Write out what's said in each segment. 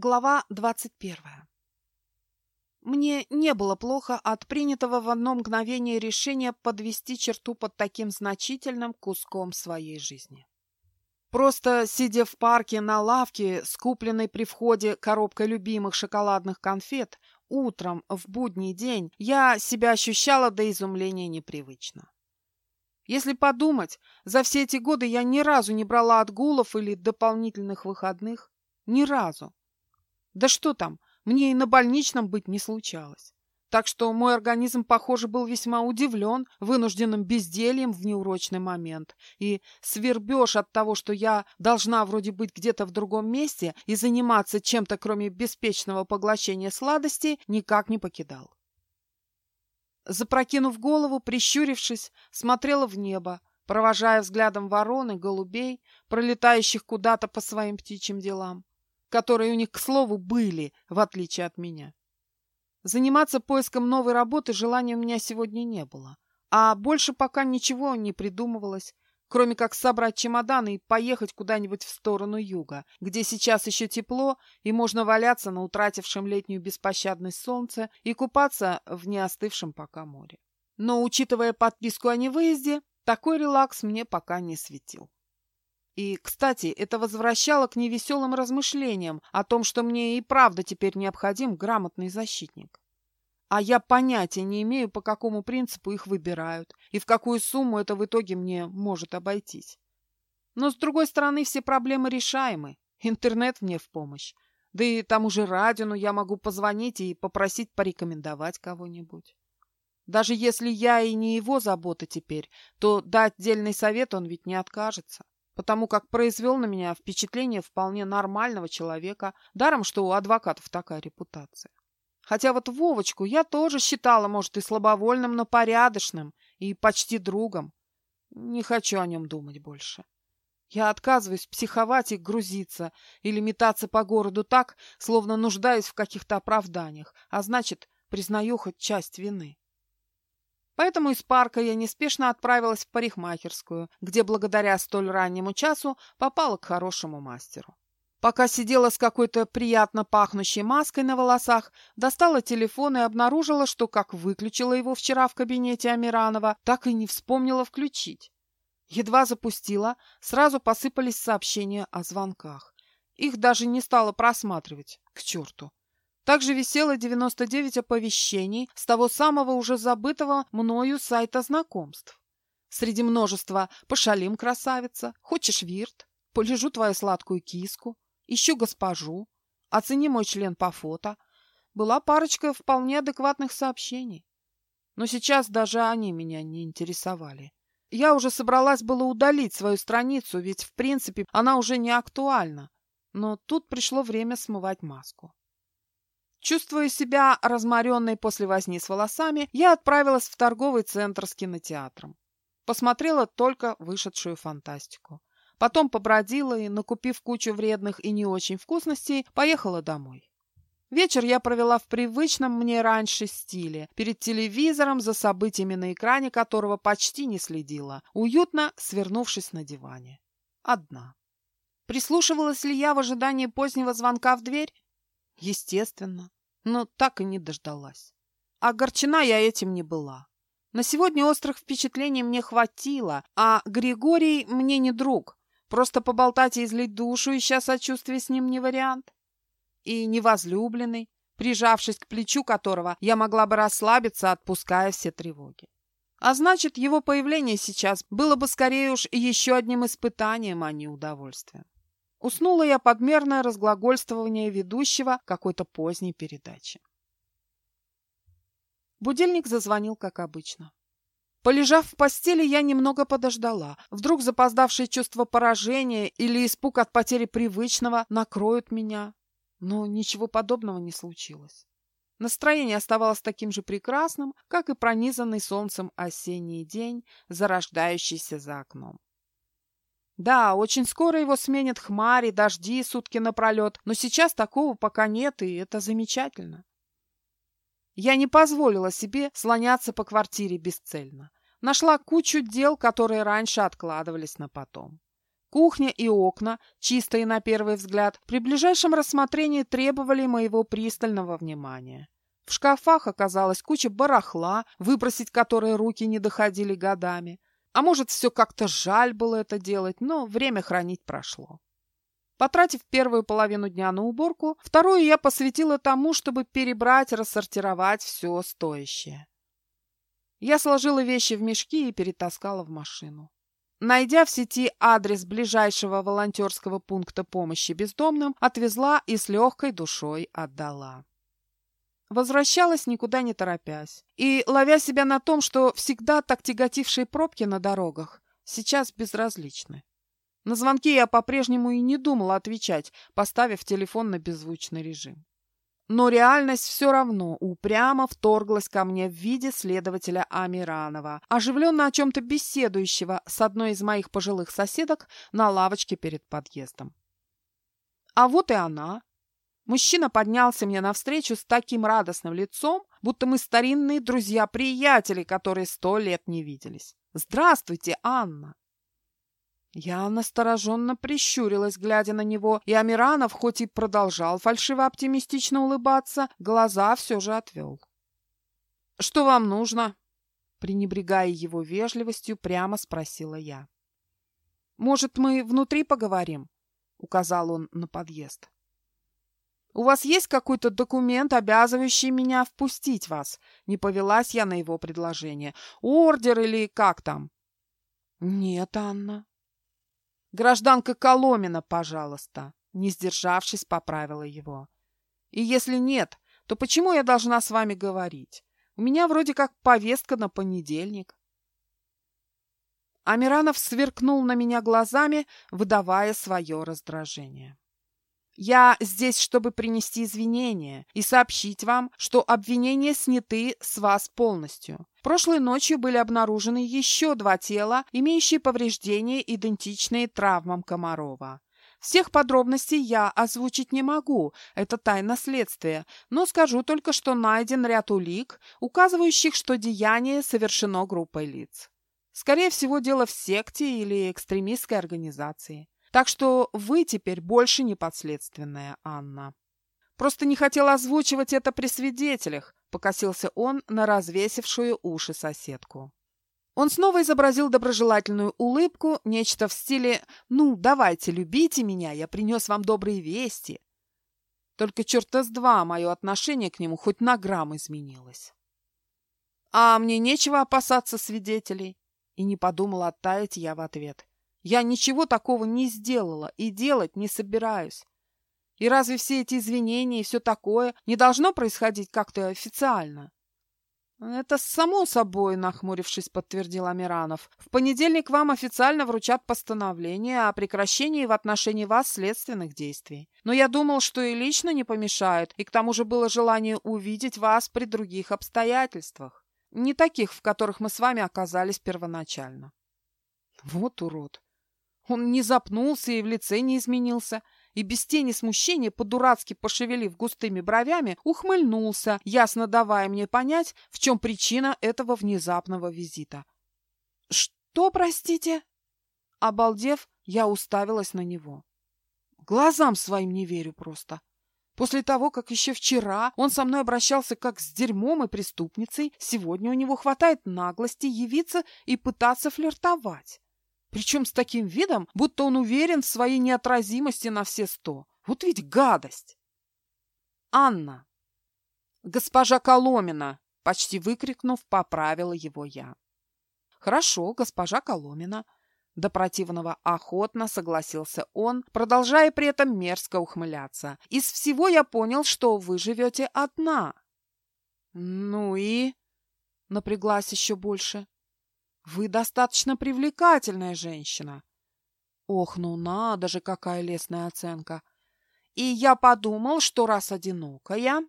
Глава двадцать первая. Мне не было плохо от принятого в одно мгновение решения подвести черту под таким значительным куском своей жизни. Просто сидя в парке на лавке, скупленной при входе коробкой любимых шоколадных конфет, утром в будний день я себя ощущала до изумления непривычно. Если подумать, за все эти годы я ни разу не брала отгулов или дополнительных выходных. Ни разу. Да что там, мне и на больничном быть не случалось. Так что мой организм, похоже, был весьма удивлен вынужденным бездельем в неурочный момент. И свербеж от того, что я должна вроде быть где-то в другом месте и заниматься чем-то, кроме беспечного поглощения сладостей, никак не покидал. Запрокинув голову, прищурившись, смотрела в небо, провожая взглядом вороны, голубей, пролетающих куда-то по своим птичьим делам которые у них, к слову, были, в отличие от меня. Заниматься поиском новой работы желания у меня сегодня не было. А больше пока ничего не придумывалось, кроме как собрать чемоданы и поехать куда-нибудь в сторону юга, где сейчас еще тепло и можно валяться на утратившем летнюю беспощадность солнце и купаться в неостывшем пока море. Но, учитывая подписку о невыезде, такой релакс мне пока не светил. И, кстати, это возвращало к невеселым размышлениям о том, что мне и правда теперь необходим грамотный защитник. А я понятия не имею, по какому принципу их выбирают и в какую сумму это в итоге мне может обойтись. Но, с другой стороны, все проблемы решаемы. Интернет мне в помощь. Да и тому же Радину я могу позвонить и попросить порекомендовать кого-нибудь. Даже если я и не его забота теперь, то дать отдельный совет он ведь не откажется потому как произвел на меня впечатление вполне нормального человека, даром, что у адвокатов такая репутация. Хотя вот Вовочку я тоже считала, может, и слабовольным, но порядочным, и почти другом. Не хочу о нем думать больше. Я отказываюсь психовать и грузиться, или метаться по городу так, словно нуждаюсь в каких-то оправданиях, а значит, признаю хоть часть вины. Поэтому из парка я неспешно отправилась в парикмахерскую, где благодаря столь раннему часу попала к хорошему мастеру. Пока сидела с какой-то приятно пахнущей маской на волосах, достала телефон и обнаружила, что как выключила его вчера в кабинете Амиранова, так и не вспомнила включить. Едва запустила, сразу посыпались сообщения о звонках. Их даже не стала просматривать. К черту. Также висело 99 оповещений с того самого уже забытого мною сайта знакомств. Среди множества «Пошалим, красавица», «Хочешь вирт», «Полежу твою сладкую киску», «Ищу госпожу», «Оцени мой член по фото». Была парочка вполне адекватных сообщений. Но сейчас даже они меня не интересовали. Я уже собралась было удалить свою страницу, ведь, в принципе, она уже не актуальна. Но тут пришло время смывать маску. Чувствуя себя разморенной после возни с волосами, я отправилась в торговый центр с кинотеатром. Посмотрела только вышедшую фантастику. Потом побродила и, накупив кучу вредных и не очень вкусностей, поехала домой. Вечер я провела в привычном мне раньше стиле, перед телевизором, за событиями на экране которого почти не следила, уютно свернувшись на диване. Одна. Прислушивалась ли я в ожидании позднего звонка в дверь? Естественно, но так и не дождалась. Огорчена я этим не была. На сегодня острых впечатлений мне хватило, а Григорий мне не друг. Просто поболтать и излить душу, ища сочувствия с ним не вариант. И невозлюбленный, прижавшись к плечу которого я могла бы расслабиться, отпуская все тревоги. А значит, его появление сейчас было бы скорее уж еще одним испытанием, а не удовольствием. Уснула я под мерное разглагольствование ведущего какой-то поздней передачи. Будильник зазвонил, как обычно. Полежав в постели, я немного подождала. Вдруг запоздавшее чувство поражения или испуг от потери привычного накроют меня. Но ничего подобного не случилось. Настроение оставалось таким же прекрасным, как и пронизанный солнцем осенний день, зарождающийся за окном. Да, очень скоро его сменят хмари, дожди сутки напролет, но сейчас такого пока нет, и это замечательно. Я не позволила себе слоняться по квартире бесцельно. Нашла кучу дел, которые раньше откладывались на потом. Кухня и окна, чистые на первый взгляд, при ближайшем рассмотрении требовали моего пристального внимания. В шкафах оказалась куча барахла, выбросить которое руки не доходили годами. А может, все как-то жаль было это делать, но время хранить прошло. Потратив первую половину дня на уборку, вторую я посвятила тому, чтобы перебрать, рассортировать все стоящее. Я сложила вещи в мешки и перетаскала в машину. Найдя в сети адрес ближайшего волонтерского пункта помощи бездомным, отвезла и с легкой душой отдала. Возвращалась никуда не торопясь. И, ловя себя на том, что всегда так тяготившие пробки на дорогах, сейчас безразличны. На звонки я по-прежнему и не думала отвечать, поставив телефон на беззвучный режим. Но реальность все равно упрямо вторглась ко мне в виде следователя Амиранова, оживленно о чем-то беседующего с одной из моих пожилых соседок на лавочке перед подъездом. А вот и она. Мужчина поднялся мне навстречу с таким радостным лицом, будто мы старинные друзья-приятели, которые сто лет не виделись. «Здравствуйте, Анна!» Я настороженно прищурилась, глядя на него, и Амиранов, хоть и продолжал фальшиво-оптимистично улыбаться, глаза все же отвел. «Что вам нужно?» Пренебрегая его вежливостью, прямо спросила я. «Может, мы внутри поговорим?» — указал он на подъезд. «У вас есть какой-то документ, обязывающий меня впустить вас?» Не повелась я на его предложение. «Ордер или как там?» «Нет, Анна», Гражданка Коломина, пожалуйста, не сдержавшись, поправила его. И если нет, то почему я должна с вами говорить? У меня вроде как повестка на понедельник. Амиранов сверкнул на меня глазами, выдавая свое раздражение. Я здесь, чтобы принести извинения и сообщить вам, что обвинения сняты с вас полностью. Прошлой ночью были обнаружены еще два тела, имеющие повреждения, идентичные травмам Комарова. Всех подробностей я озвучить не могу, это тайна следствия, но скажу только, что найден ряд улик, указывающих, что деяние совершено группой лиц. Скорее всего, дело в секте или экстремистской организации. Так что вы теперь больше не подследственная, Анна. Просто не хотел озвучивать это при свидетелях, покосился он на развесившую уши соседку. Он снова изобразил доброжелательную улыбку, нечто в стиле «Ну, давайте, любите меня, я принес вам добрые вести». Только черта с два мое отношение к нему хоть на грамм изменилось. А мне нечего опасаться свидетелей. И не подумала оттаять я в ответ. Я ничего такого не сделала и делать не собираюсь. И разве все эти извинения и все такое не должно происходить как-то официально? Это само собой, нахмурившись, подтвердил Амиранов. В понедельник вам официально вручат постановление о прекращении в отношении вас следственных действий. Но я думал, что и лично не помешает, и к тому же было желание увидеть вас при других обстоятельствах. Не таких, в которых мы с вами оказались первоначально. Вот урод. Он не запнулся и в лице не изменился, и без тени смущения, по-дурацки пошевелив густыми бровями, ухмыльнулся, ясно давая мне понять, в чем причина этого внезапного визита. «Что, простите?» Обалдев, я уставилась на него. Глазам своим не верю просто. После того, как еще вчера он со мной обращался как с дерьмом и преступницей, сегодня у него хватает наглости явиться и пытаться флиртовать. Причем с таким видом, будто он уверен в своей неотразимости на все сто. Вот ведь гадость! Анна! Госпожа Коломина! Почти выкрикнув, поправила его я. Хорошо, госпожа Коломина. До противного охотно согласился он, продолжая при этом мерзко ухмыляться. Из всего я понял, что вы живете одна. Ну и... Напряглась еще больше. Вы достаточно привлекательная женщина. Ох, ну надо же, какая лестная оценка. И я подумал, что раз одинокая...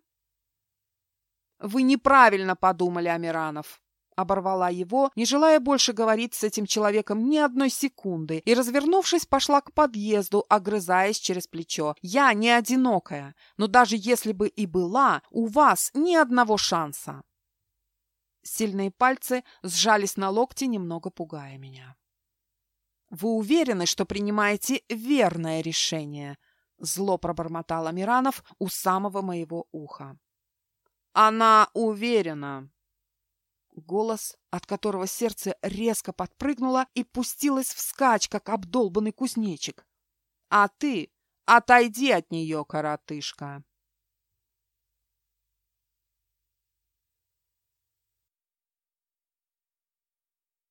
Вы неправильно подумали, Амиранов. Оборвала его, не желая больше говорить с этим человеком ни одной секунды, и, развернувшись, пошла к подъезду, огрызаясь через плечо. «Я не одинокая, но даже если бы и была, у вас ни одного шанса!» Сильные пальцы сжались на локте, немного пугая меня. Вы уверены, что принимаете верное решение?» Зло пробормотал Амиранов у самого моего уха. «Она уверена!» Голос, от которого сердце резко подпрыгнуло и пустилось вскачь, как обдолбанный кузнечик. «А ты отойди от нее, коротышка!»